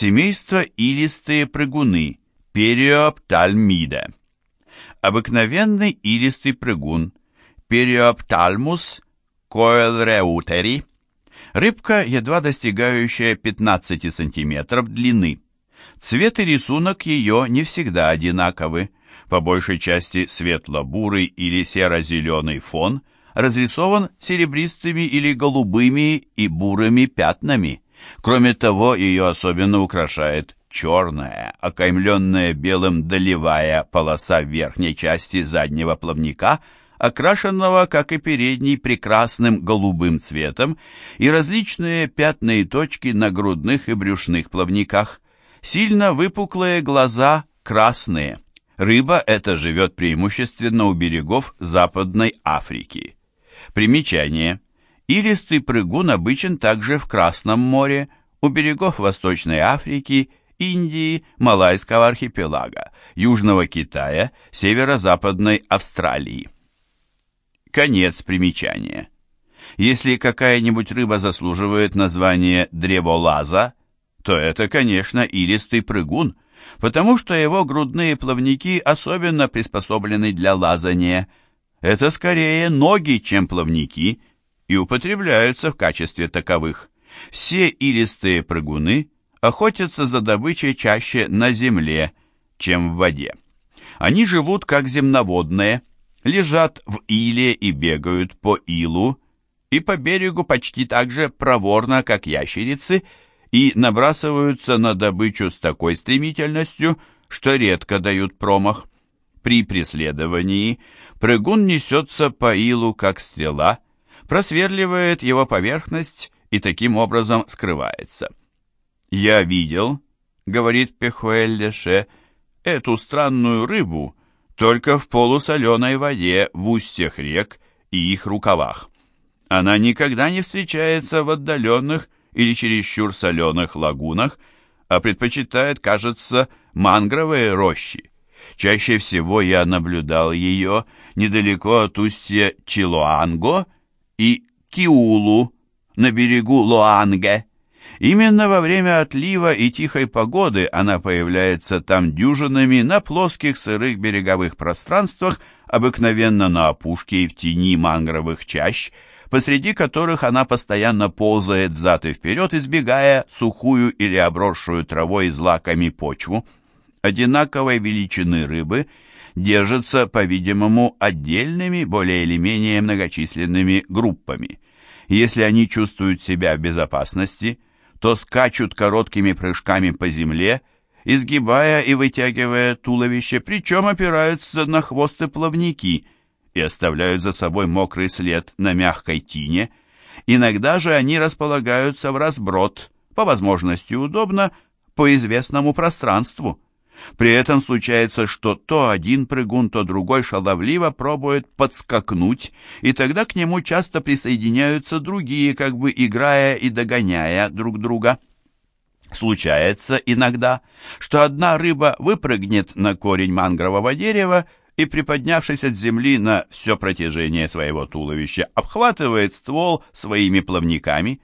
Семейство илистые прыгуны, периоптальмида. Обыкновенный илистый прыгун, периоптальмус коэлреутери, рыбка, едва достигающая 15 см длины. Цвет и рисунок ее не всегда одинаковы, по большей части светло-бурый или серо-зеленый фон разрисован серебристыми или голубыми и бурыми пятнами. Кроме того, ее особенно украшает черная, окаймленная белым долевая полоса верхней части заднего плавника, окрашенного, как и передний, прекрасным голубым цветом, и различные пятна и точки на грудных и брюшных плавниках. Сильно выпуклые глаза красные. Рыба эта живет преимущественно у берегов Западной Африки. Примечание. Илистый прыгун обычен также в Красном море, у берегов Восточной Африки, Индии, Малайского архипелага, Южного Китая, Северо-Западной Австралии. Конец примечания. Если какая-нибудь рыба заслуживает названия древолаза, то это, конечно, илистый прыгун, потому что его грудные плавники особенно приспособлены для лазания. Это скорее ноги, чем плавники, и употребляются в качестве таковых. Все илистые прыгуны охотятся за добычей чаще на земле, чем в воде. Они живут как земноводные, лежат в иле и бегают по илу, и по берегу почти так же проворно, как ящерицы, и набрасываются на добычу с такой стремительностью, что редко дают промах. При преследовании прыгун несется по илу, как стрела, просверливает его поверхность и таким образом скрывается. «Я видел», — говорит Пехуэль-Леше, — «эту странную рыбу только в полусоленой воде в устьях рек и их рукавах. Она никогда не встречается в отдаленных или чересчур соленых лагунах, а предпочитает, кажется, мангровые рощи. Чаще всего я наблюдал ее недалеко от устья Чилоанго и Киулу на берегу Лоанге. Именно во время отлива и тихой погоды она появляется там дюжинами на плоских сырых береговых пространствах, обыкновенно на опушке и в тени мангровых чащ, посреди которых она постоянно ползает взад и вперед, избегая сухую или обросшую травой и злаками почву. Одинаковой величины рыбы держатся, по-видимому, отдельными, более или менее многочисленными группами. Если они чувствуют себя в безопасности, то скачут короткими прыжками по земле, изгибая и вытягивая туловище, причем опираются на хвост и плавники – и оставляют за собой мокрый след на мягкой тине. Иногда же они располагаются в разброд, по возможности удобно, по известному пространству. При этом случается, что то один прыгун, то другой шаловливо пробует подскакнуть, и тогда к нему часто присоединяются другие, как бы играя и догоняя друг друга. Случается иногда, что одна рыба выпрыгнет на корень мангрового дерева и, приподнявшись от земли на все протяжение своего туловища, обхватывает ствол своими плавниками.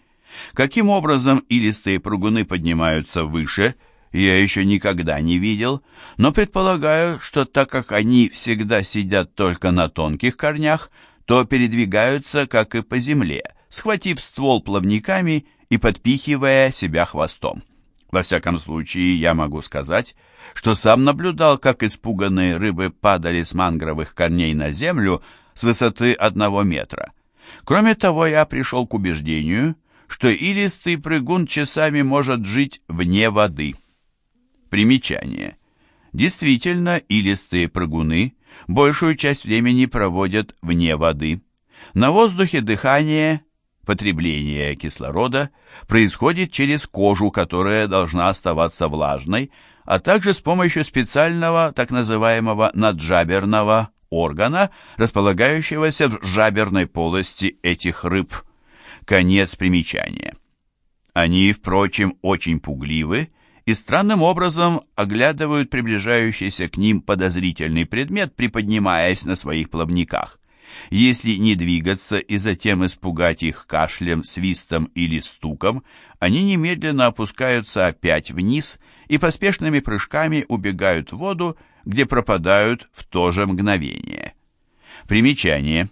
Каким образом илистые прыгуны поднимаются выше, я еще никогда не видел, но предполагаю, что так как они всегда сидят только на тонких корнях, то передвигаются, как и по земле, схватив ствол плавниками и подпихивая себя хвостом. Во всяком случае, я могу сказать, что сам наблюдал, как испуганные рыбы падали с мангровых корней на землю с высоты одного метра. Кроме того, я пришел к убеждению, что илистый прыгун часами может жить вне воды. Примечание. Действительно, илистые прыгуны большую часть времени проводят вне воды. На воздухе дыхание Потребление кислорода происходит через кожу, которая должна оставаться влажной, а также с помощью специального так называемого наджаберного органа, располагающегося в жаберной полости этих рыб. Конец примечания. Они, впрочем, очень пугливы и странным образом оглядывают приближающийся к ним подозрительный предмет, приподнимаясь на своих плавниках. Если не двигаться и затем испугать их кашлем, свистом или стуком, они немедленно опускаются опять вниз и поспешными прыжками убегают в воду, где пропадают в то же мгновение. Примечание.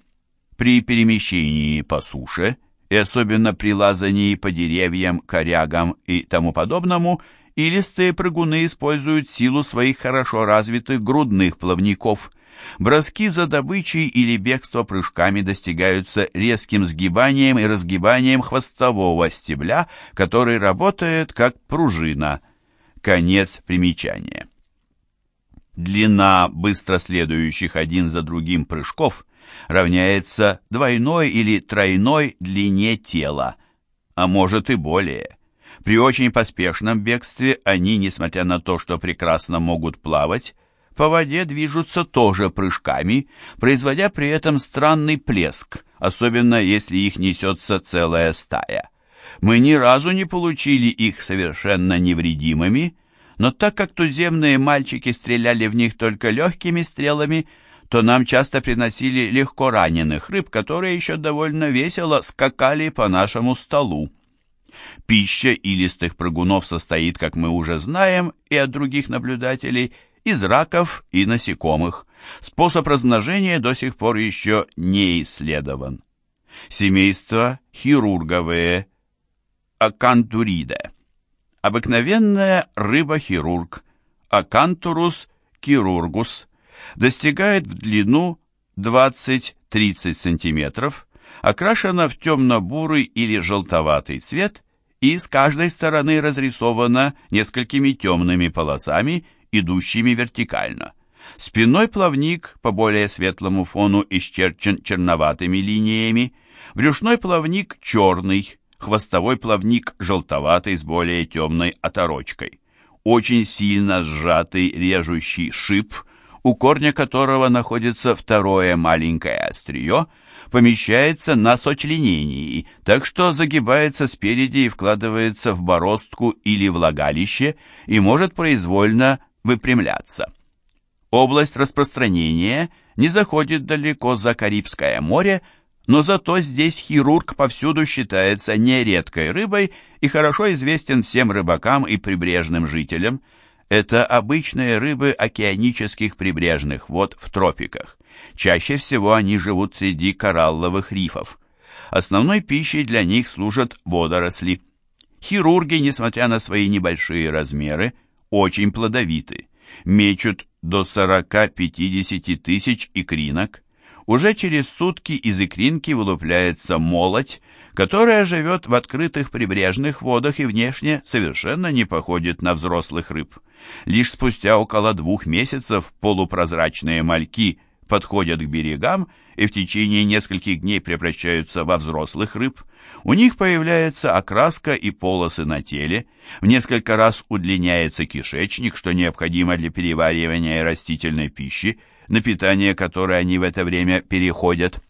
При перемещении по суше и особенно при лазании по деревьям, корягам и тому подобному, илистые прыгуны используют силу своих хорошо развитых грудных плавников. Броски за добычей или бегство прыжками достигаются резким сгибанием и разгибанием хвостового стебля, который работает как пружина. Конец примечания. Длина быстро следующих один за другим прыжков равняется двойной или тройной длине тела, а может и более. При очень поспешном бегстве они, несмотря на то, что прекрасно могут плавать, по воде движутся тоже прыжками, производя при этом странный плеск, особенно если их несется целая стая. Мы ни разу не получили их совершенно невредимыми, но так как туземные мальчики стреляли в них только легкими стрелами, то нам часто приносили легко раненых рыб, которые еще довольно весело скакали по нашему столу. Пища илистых прыгунов состоит, как мы уже знаем, и от других наблюдателей, из раков и насекомых. Способ размножения до сих пор еще не исследован. Семейство хирурговые, акантуриде. Обыкновенная рыба-хирург, акантурус кирургус, достигает в длину 20-30 см, окрашена в темно-бурый или желтоватый цвет и с каждой стороны разрисована несколькими темными полосами, идущими вертикально. Спинной плавник по более светлому фону исчерчен черноватыми линиями, брюшной плавник черный, хвостовой плавник желтоватый с более темной оторочкой. Очень сильно сжатый режущий шип, у корня которого находится второе маленькое острие, помещается на сочленении, так что загибается спереди и вкладывается в бороздку или влагалище и может произвольно выпрямляться. Область распространения не заходит далеко за Карибское море, но зато здесь хирург повсюду считается нередкой рыбой и хорошо известен всем рыбакам и прибрежным жителям. Это обычные рыбы океанических прибрежных вод в тропиках. Чаще всего они живут среди коралловых рифов. Основной пищей для них служат водоросли. Хирурги, несмотря на свои небольшие размеры, очень плодовиты. Мечут до 40-50 тысяч икринок, уже через сутки из икринки вылупляется молоть, которая живет в открытых прибрежных водах и внешне совершенно не походит на взрослых рыб. Лишь спустя около двух месяцев полупрозрачные мальки подходят к берегам и в течение нескольких дней превращаются во взрослых рыб. У них появляется окраска и полосы на теле, в несколько раз удлиняется кишечник, что необходимо для переваривания растительной пищи, на питание которое они в это время переходят.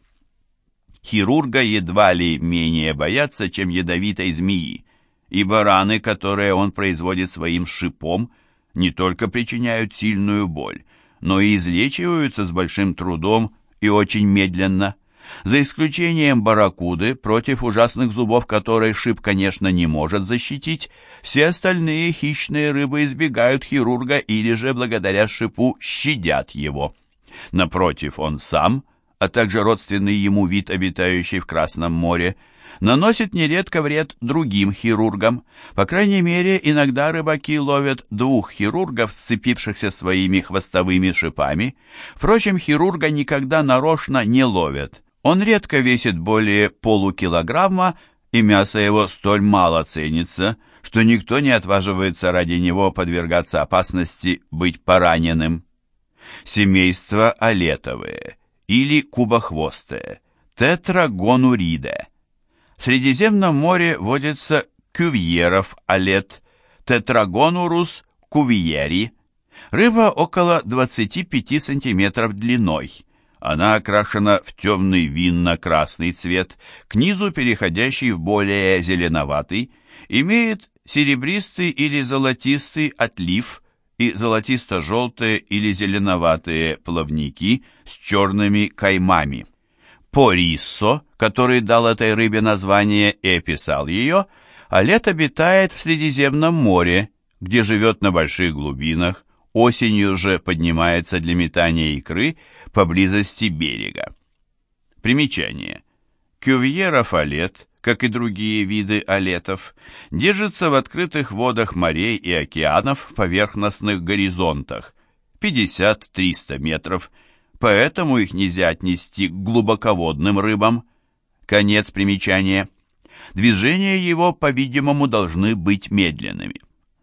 Хирурга едва ли менее боятся, чем ядовитой змеи, ибо раны, которые он производит своим шипом, не только причиняют сильную боль, но и излечиваются с большим трудом и очень медленно. За исключением барракуды, против ужасных зубов которой шип, конечно, не может защитить, все остальные хищные рыбы избегают хирурга или же, благодаря шипу, щадят его. Напротив, он сам, а также родственный ему вид, обитающий в Красном море, наносит нередко вред другим хирургам. По крайней мере, иногда рыбаки ловят двух хирургов, сцепившихся своими хвостовыми шипами. Впрочем, хирурга никогда нарочно не ловят. Он редко весит более полукилограмма, и мясо его столь мало ценится, что никто не отваживается ради него подвергаться опасности быть пораненным семейство олетовые или кубохвостые, тетрагонуриде. В Средиземном море водится кювьеров олет, тетрагонурус кувьери. Рыба около 25 сантиметров длиной. Она окрашена в темный винно-красный цвет, к низу переходящий в более зеленоватый, имеет серебристый или золотистый отлив, и золотисто-желтые или зеленоватые плавники с черными каймами. Пориссо, который дал этой рыбе название и описал ее, а обитает в Средиземном море, где живет на больших глубинах, осенью же поднимается для метания икры поблизости берега. Примечание. Кювье рафалет, как и другие виды алетов, держится в открытых водах морей и океанов в поверхностных горизонтах 50-300 метров, поэтому их нельзя отнести к глубоководным рыбам. Конец примечания. Движения его, по-видимому, должны быть медленными.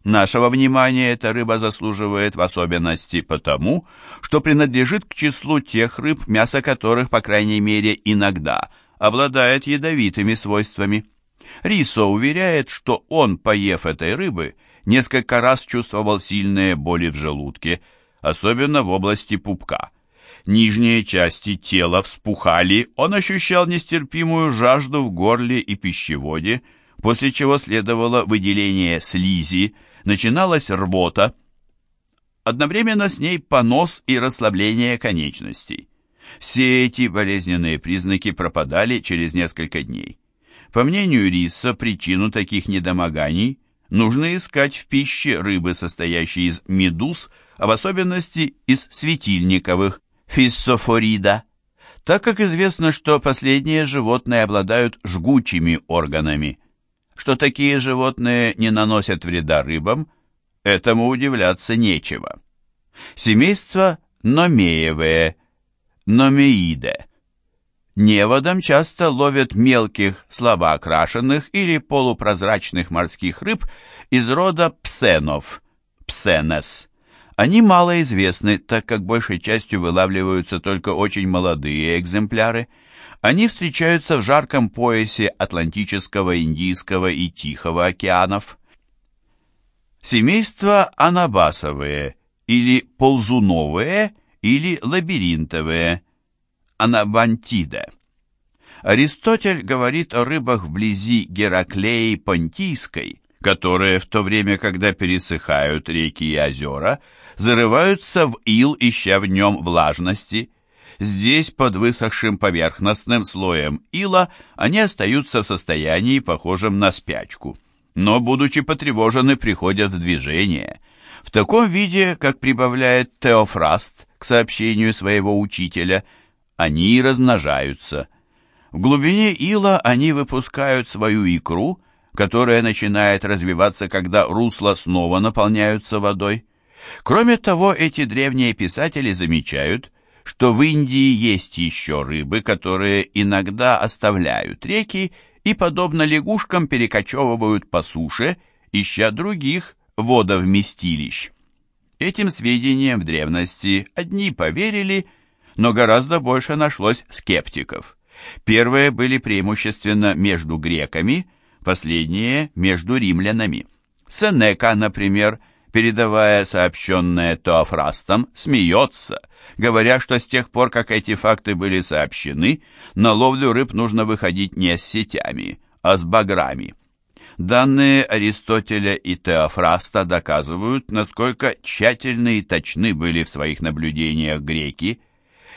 Нашего внимания эта рыба заслуживает в особенности потому, что принадлежит к числу тех рыб, мясо которых, по крайней мере, иногда обладает ядовитыми свойствами. Рисо уверяет, что он, поев этой рыбы, несколько раз чувствовал сильные боли в желудке, особенно в области пупка. Нижние части тела вспухали, он ощущал нестерпимую жажду в горле и пищеводе, после чего следовало выделение слизи, начиналась рвота, одновременно с ней понос и расслабление конечностей. Все эти болезненные признаки пропадали через несколько дней. По мнению Риса, причину таких недомоганий нужно искать в пище рыбы, состоящей из медуз, а в особенности из светильниковых, фиссофорида, так как известно, что последние животные обладают жгучими органами. Что такие животные не наносят вреда рыбам, этому удивляться нечего. Семейство номеевые, номеиде. Неводом часто ловят мелких, слабо окрашенных или полупрозрачных морских рыб из рода псенов, псенес. Они мало известны, так как большей частью вылавливаются только очень молодые экземпляры – они встречаются в жарком поясе Атлантического, Индийского и Тихого океанов. Семейство анабасовые или ползуновые или лабиринтовые, анабантида. Аристотель говорит о рыбах вблизи Гераклеи Понтийской, которые в то время, когда пересыхают реки и озера, зарываются в ил, ища в нем влажности – Здесь, под высохшим поверхностным слоем ила, они остаются в состоянии, похожем на спячку. Но, будучи потревожены, приходят в движение. В таком виде, как прибавляет Теофраст к сообщению своего учителя, они размножаются. В глубине ила они выпускают свою икру, которая начинает развиваться, когда русла снова наполняются водой. Кроме того, эти древние писатели замечают, что в Индии есть еще рыбы, которые иногда оставляют реки и, подобно лягушкам, перекочевывают по суше, ища других водовместилищ. Этим сведениям в древности одни поверили, но гораздо больше нашлось скептиков. Первые были преимущественно между греками, последние – между римлянами. Сенека, например, передавая сообщенное Теофрастом, смеется, говоря, что с тех пор, как эти факты были сообщены, на ловлю рыб нужно выходить не с сетями, а с баграми. Данные Аристотеля и Теофраста доказывают, насколько тщательны и точны были в своих наблюдениях греки.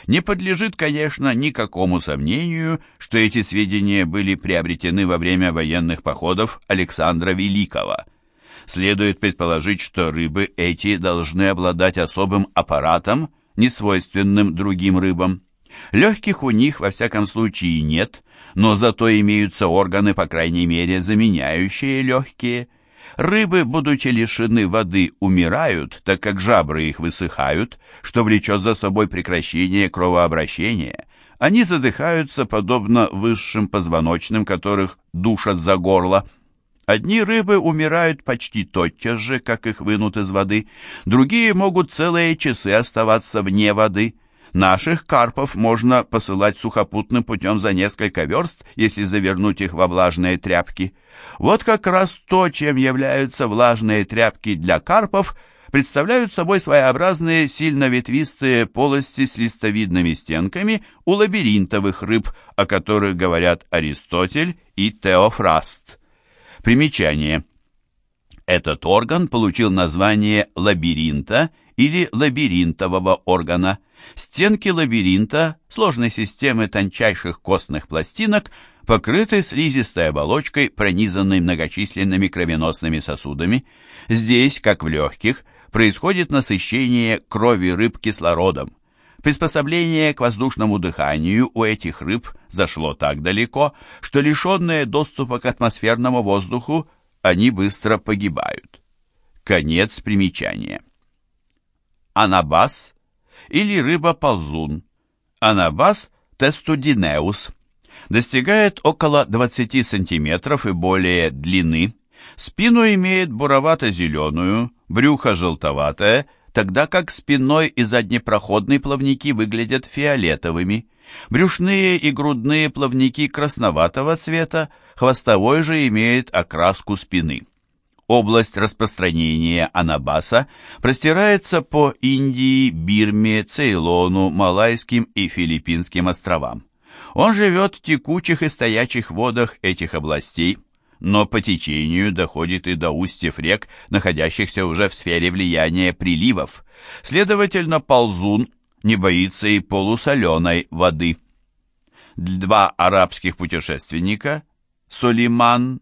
Не подлежит, конечно, никакому сомнению, что эти сведения были приобретены во время военных походов Александра Великого – Следует предположить, что рыбы эти должны обладать особым аппаратом, несвойственным другим рыбам. Легких у них, во всяком случае, нет, но зато имеются органы, по крайней мере, заменяющие легкие. Рыбы, будучи лишены воды, умирают, так как жабры их высыхают, что влечет за собой прекращение кровообращения. Они задыхаются, подобно высшим позвоночным, которых душат за горло. Одни рыбы умирают почти тотчас же, как их вынут из воды, другие могут целые часы оставаться вне воды. Наших карпов можно посылать сухопутным путем за несколько верст, если завернуть их во влажные тряпки. Вот как раз то, чем являются влажные тряпки для карпов, представляют собой своеобразные сильно ветвистые полости с листовидными стенками у лабиринтовых рыб, о которых говорят Аристотель и Теофраст. Примечание. Этот орган получил название лабиринта или лабиринтового органа. Стенки лабиринта, сложной системы тончайших костных пластинок, покрыты слизистой оболочкой, пронизанной многочисленными кровеносными сосудами. Здесь, как в легких, происходит насыщение крови рыб кислородом. Приспособление к воздушному дыханию у этих рыб зашло так далеко, что лишенные доступа к атмосферному воздуху, они быстро погибают. Конец примечания. Анабас или рыба-ползун. Анабас тестудинеус. Достигает около 20 см и более длины. Спину имеет буровато-зеленую, брюхо желтоватое, тогда как спинной и заднепроходный плавники выглядят фиолетовыми. Брюшные и грудные плавники красноватого цвета, хвостовой же имеет окраску спины. Область распространения анабаса простирается по Индии, Бирме, Цейлону, Малайским и Филиппинским островам. Он живет в текучих и стоячих водах этих областей, но по течению доходит и до устьев рек, находящихся уже в сфере влияния приливов. Следовательно, ползун не боится и полусоленой воды. Два арабских путешественника, Сулейман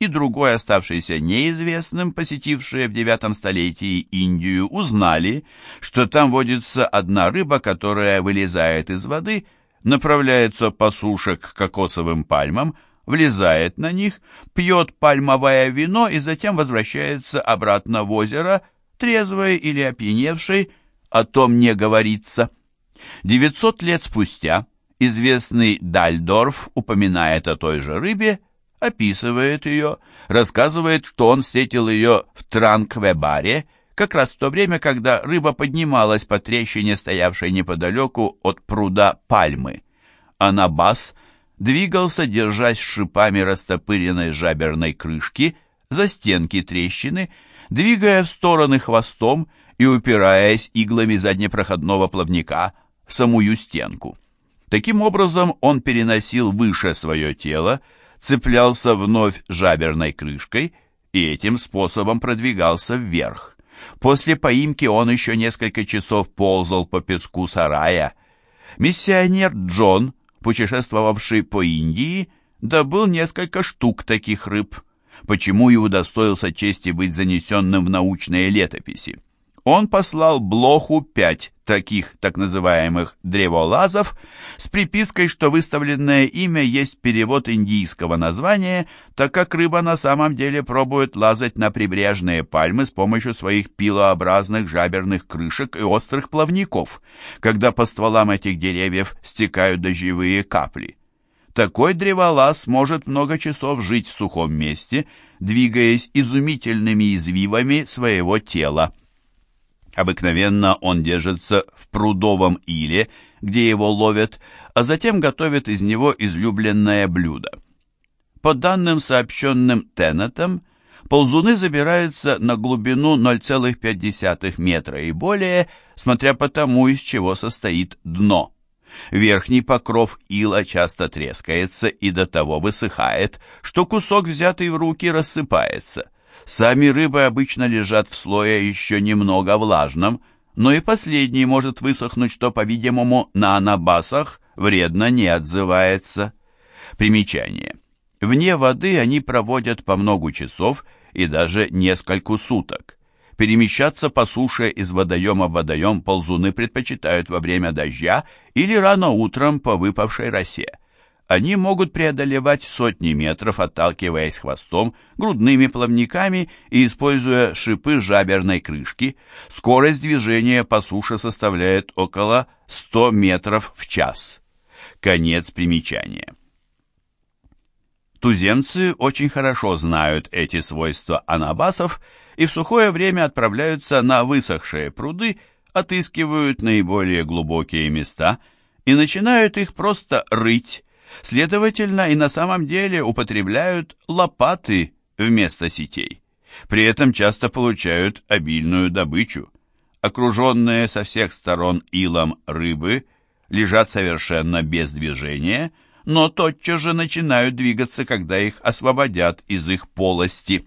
и другой, оставшийся неизвестным, посетившие в девятом столетии Индию, узнали, что там водится одна рыба, которая вылезает из воды, направляется по суше к кокосовым пальмам, влезает на них, пьет пальмовое вино и затем возвращается обратно в озеро, трезвой или опьяневшей, о том не говорится. Девятьсот лет спустя известный Дальдорф упоминает о той же рыбе, описывает ее, рассказывает, что он встретил ее в Транквебаре, как раз в то время, когда рыба поднималась по трещине, стоявшей неподалеку от пруда Пальмы. Анабас двигался, держась шипами растопыренной жаберной крышки за стенки трещины, двигая в стороны хвостом и упираясь иглами заднепроходного плавника в самую стенку. Таким образом он переносил выше свое тело, цеплялся вновь жаберной крышкой и этим способом продвигался вверх. После поимки он еще несколько часов ползал по песку сарая. Миссионер Джон, путешествовавший по Индии, добыл несколько штук таких рыб, почему и удостоился чести быть занесенным в научные летописи. Он послал Блоху пять таких так называемых древолазов с припиской, что выставленное имя есть перевод индийского названия, так как рыба на самом деле пробует лазать на прибрежные пальмы с помощью своих пилообразных жаберных крышек и острых плавников, когда по стволам этих деревьев стекают дождевые капли. Такой древолаз может много часов жить в сухом месте, двигаясь изумительными извивами своего тела. Обыкновенно он держится в прудовом иле, где его ловят, а затем готовят из него излюбленное блюдо. По данным, сообщенным Теннетом, ползуны забираются на глубину 0,5 метра и более, смотря по тому, из чего состоит дно. Верхний покров ила часто трескается и до того высыхает, что кусок, взятый в руки, рассыпается – Сами рыбы обычно лежат в слое еще немного влажном, но и последний может высохнуть, что, по-видимому, на анабасах вредно не отзывается. Примечание. Вне воды они проводят по много часов и даже несколько суток. Перемещаться по суше из водоема в водоем ползуны предпочитают во время дождя или рано утром по выпавшей росе. Они могут преодолевать сотни метров, отталкиваясь хвостом, грудными плавниками и используя шипы жаберной крышки. Скорость движения по суше составляет около 100 метров в час. Конец примечания. Туземцы очень хорошо знают эти свойства анабасов и в сухое время отправляются на высохшие пруды, отыскивают наиболее глубокие места и начинают их просто рыть, Следовательно, и на самом деле употребляют лопаты вместо сетей. При этом часто получают обильную добычу. Окруженные со всех сторон илом рыбы лежат совершенно без движения, но тотчас же начинают двигаться, когда их освободят из их полости.